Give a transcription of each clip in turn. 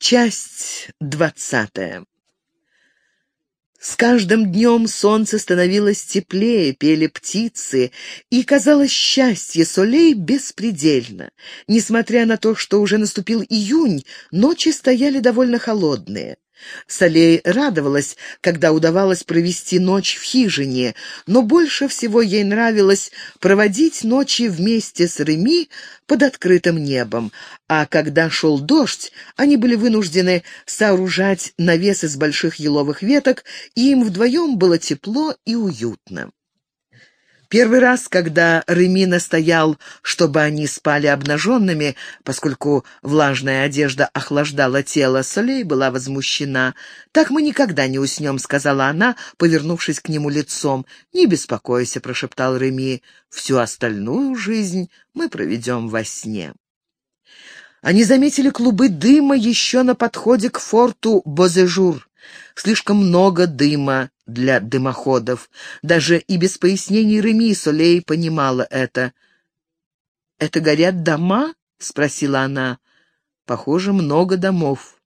Часть двадцатая. С каждым днем солнце становилось теплее, пели птицы, и, казалось, счастье Солей беспредельно. Несмотря на то, что уже наступил июнь, ночи стояли довольно холодные. Солей радовалась, когда удавалось провести ночь в хижине, но больше всего ей нравилось проводить ночи вместе с Реми под открытым небом, а когда шел дождь, они были вынуждены сооружать навес из больших еловых веток, и им вдвоем было тепло и уютно. Первый раз, когда Реми настоял, чтобы они спали обнаженными, поскольку влажная одежда охлаждала тело, Солей была возмущена. «Так мы никогда не уснем», — сказала она, повернувшись к нему лицом. «Не беспокойся», — прошептал Реми, — «всю остальную жизнь мы проведем во сне». Они заметили клубы дыма еще на подходе к форту Бозежур. Слишком много дыма для дымоходов. Даже и без пояснений Реми Солей понимала это. «Это горят дома?» — спросила она. «Похоже, много домов».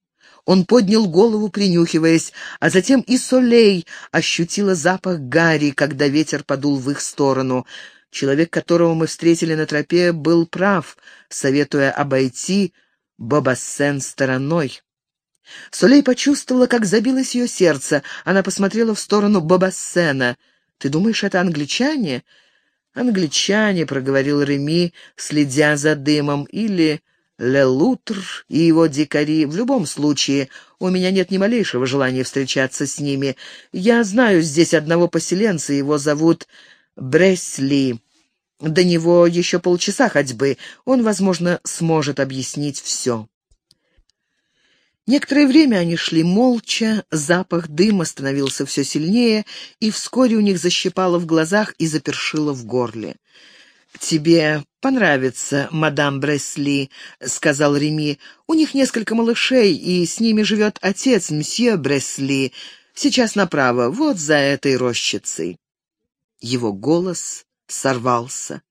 Он поднял голову, принюхиваясь, а затем и Солей ощутила запах гари, когда ветер подул в их сторону. Человек, которого мы встретили на тропе, был прав, советуя обойти Бабассен стороной. Солей почувствовала, как забилось ее сердце. Она посмотрела в сторону Бабассена. «Ты думаешь, это англичане?» «Англичане», — проговорил Реми, следя за дымом, или Лелутр и его дикари. В любом случае, у меня нет ни малейшего желания встречаться с ними. Я знаю здесь одного поселенца, его зовут Бресли. До него еще полчаса ходьбы. Он, возможно, сможет объяснить все. Некоторое время они шли молча, запах дыма становился все сильнее, и вскоре у них защипало в глазах и запершило в горле. «Тебе понравится, мадам Бресли», — сказал Реми. «У них несколько малышей, и с ними живет отец, мсье Бресли. Сейчас направо, вот за этой рощицей». Его голос сорвался.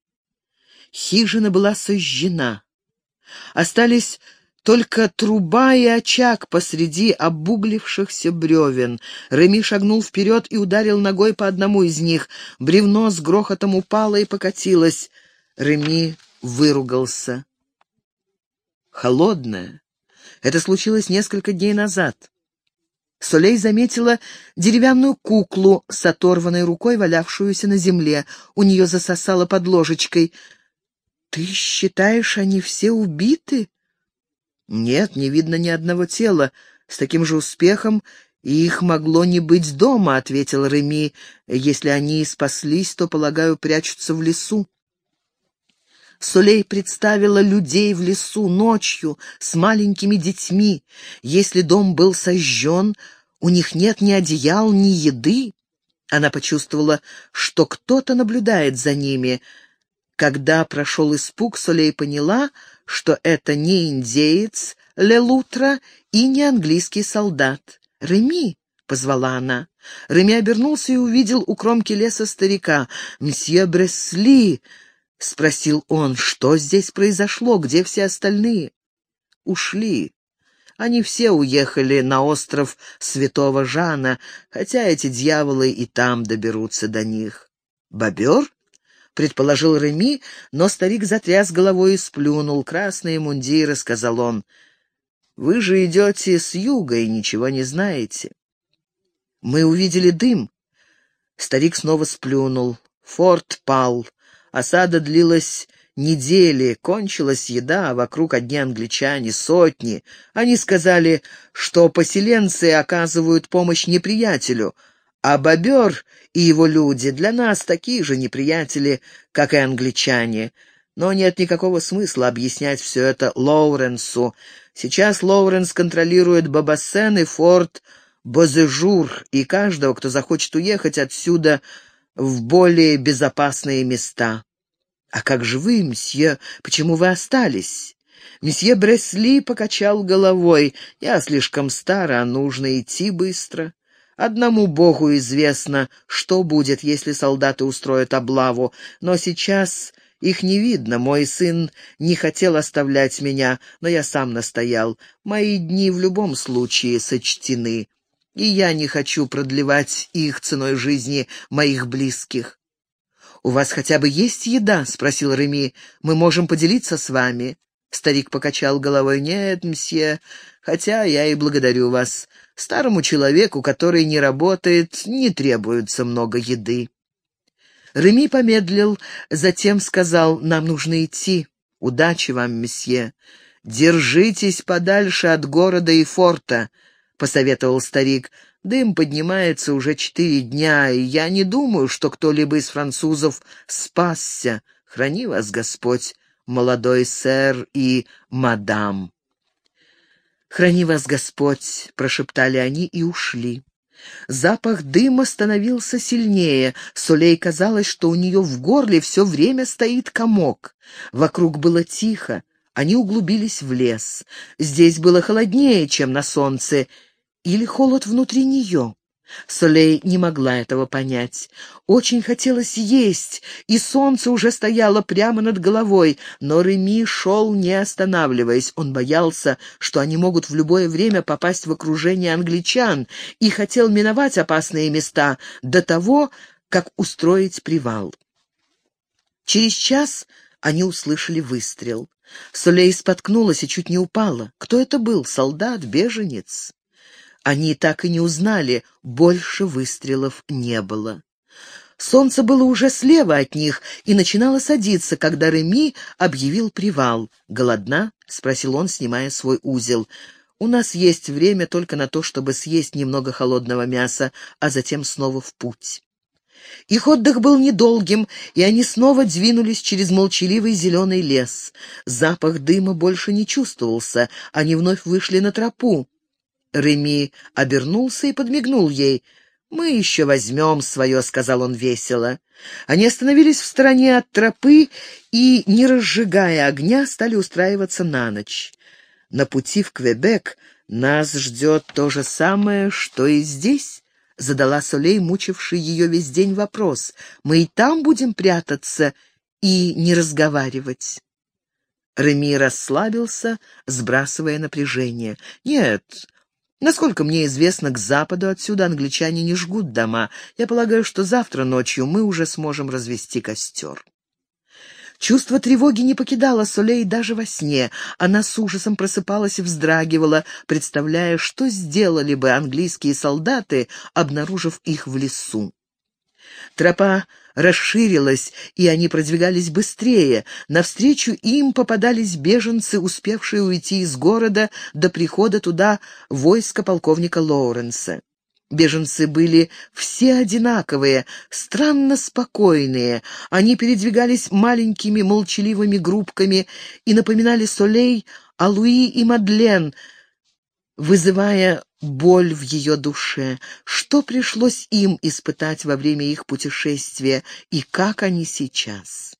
Хижина была сожжена. Остались только труба и очаг посреди обуглившихся бревен. Реми шагнул вперед и ударил ногой по одному из них. Бревно с грохотом упало и покатилось. Реми выругался. Холодное. Это случилось несколько дней назад. Солей заметила деревянную куклу с оторванной рукой, валявшуюся на земле. У нее засосало под ложечкой. «Ты считаешь, они все убиты?» «Нет, не видно ни одного тела. С таким же успехом их могло не быть дома», — ответил Реми. «Если они и спаслись, то, полагаю, прячутся в лесу». Солей представила людей в лесу ночью с маленькими детьми. Если дом был сожжен, у них нет ни одеял, ни еды. Она почувствовала, что кто-то наблюдает за ними. Когда прошел испуг, Солей поняла, что это не индеец Лелутра и не английский солдат. «Реми!» — позвала она. Реми обернулся и увидел у кромки леса старика. «Мсье Бресли!» — спросил он. «Что здесь произошло? Где все остальные?» «Ушли. Они все уехали на остров Святого Жана, хотя эти дьяволы и там доберутся до них». «Бобер?» — предположил Реми, но старик затряс головой и сплюнул. «Красные мундиры», — сказал он. «Вы же идете с юга и ничего не знаете». «Мы увидели дым». Старик снова сплюнул. Форт пал. Осада длилась недели, кончилась еда, а вокруг одни англичане, сотни. Они сказали, что поселенцы оказывают помощь неприятелю — а бобер и его люди для нас такие же неприятели, как и англичане. Но нет никакого смысла объяснять все это Лоуренсу. Сейчас Лоуренс контролирует Бабассен и форт Бозежур, и каждого, кто захочет уехать отсюда в более безопасные места. «А как же вы, мсье? Почему вы остались?» Месье Бресли покачал головой. «Я слишком стар, а нужно идти быстро». Одному Богу известно, что будет, если солдаты устроят облаву, но сейчас Их не видно, мой сын не хотел оставлять меня, но я сам настоял. Мои дни в любом случае сочтены, и я не хочу продлевать их ценой жизни моих близких. «У вас хотя бы есть еда?» — спросил Реми. «Мы можем поделиться с вами». Старик покачал головой. «Нет, мсье, хотя я и благодарю вас. Старому человеку, который не работает, не требуется много еды». Реми помедлил, затем сказал, «Нам нужно идти. Удачи вам, месье. Держитесь подальше от города и форта», — посоветовал старик. «Дым поднимается уже четыре дня, и я не думаю, что кто-либо из французов спасся. Храни вас, Господь, молодой сэр и мадам». «Храни вас, Господь», — прошептали они и ушли. Запах дыма становился сильнее. Солей казалось, что у нее в горле все время стоит комок. Вокруг было тихо. Они углубились в лес. Здесь было холоднее, чем на солнце, или холод внутри нее. Солей не могла этого понять. Очень хотелось есть, и солнце уже стояло прямо над головой, но Реми шел, не останавливаясь. Он боялся, что они могут в любое время попасть в окружение англичан, и хотел миновать опасные места до того, как устроить привал. Через час они услышали выстрел. Солей споткнулась и чуть не упала. Кто это был? Солдат? Беженец? Они так и не узнали, больше выстрелов не было. Солнце было уже слева от них и начинало садиться, когда Реми объявил привал. «Голодна?» — спросил он, снимая свой узел. «У нас есть время только на то, чтобы съесть немного холодного мяса, а затем снова в путь». Их отдых был недолгим, и они снова двинулись через молчаливый зеленый лес. Запах дыма больше не чувствовался, они вновь вышли на тропу. Реми обернулся и подмигнул ей. «Мы еще возьмем свое», — сказал он весело. Они остановились в стороне от тропы и, не разжигая огня, стали устраиваться на ночь. На пути в Квебек нас ждет то же самое, что и здесь, — задала Солей, мучивший ее весь день вопрос. «Мы и там будем прятаться и не разговаривать». Реми расслабился, сбрасывая напряжение. «Нет, Насколько мне известно, к западу отсюда англичане не жгут дома. Я полагаю, что завтра ночью мы уже сможем развести костер. Чувство тревоги не покидало Солей даже во сне. Она с ужасом просыпалась и вздрагивала, представляя, что сделали бы английские солдаты, обнаружив их в лесу. Тропа расширилась, и они продвигались быстрее. Навстречу им попадались беженцы, успевшие уйти из города до прихода туда войска полковника Лоуренса. Беженцы были все одинаковые, странно спокойные. Они передвигались маленькими молчаливыми группками и напоминали Солей о Луи и Мадлен, вызывая боль в ее душе, что пришлось им испытать во время их путешествия и как они сейчас.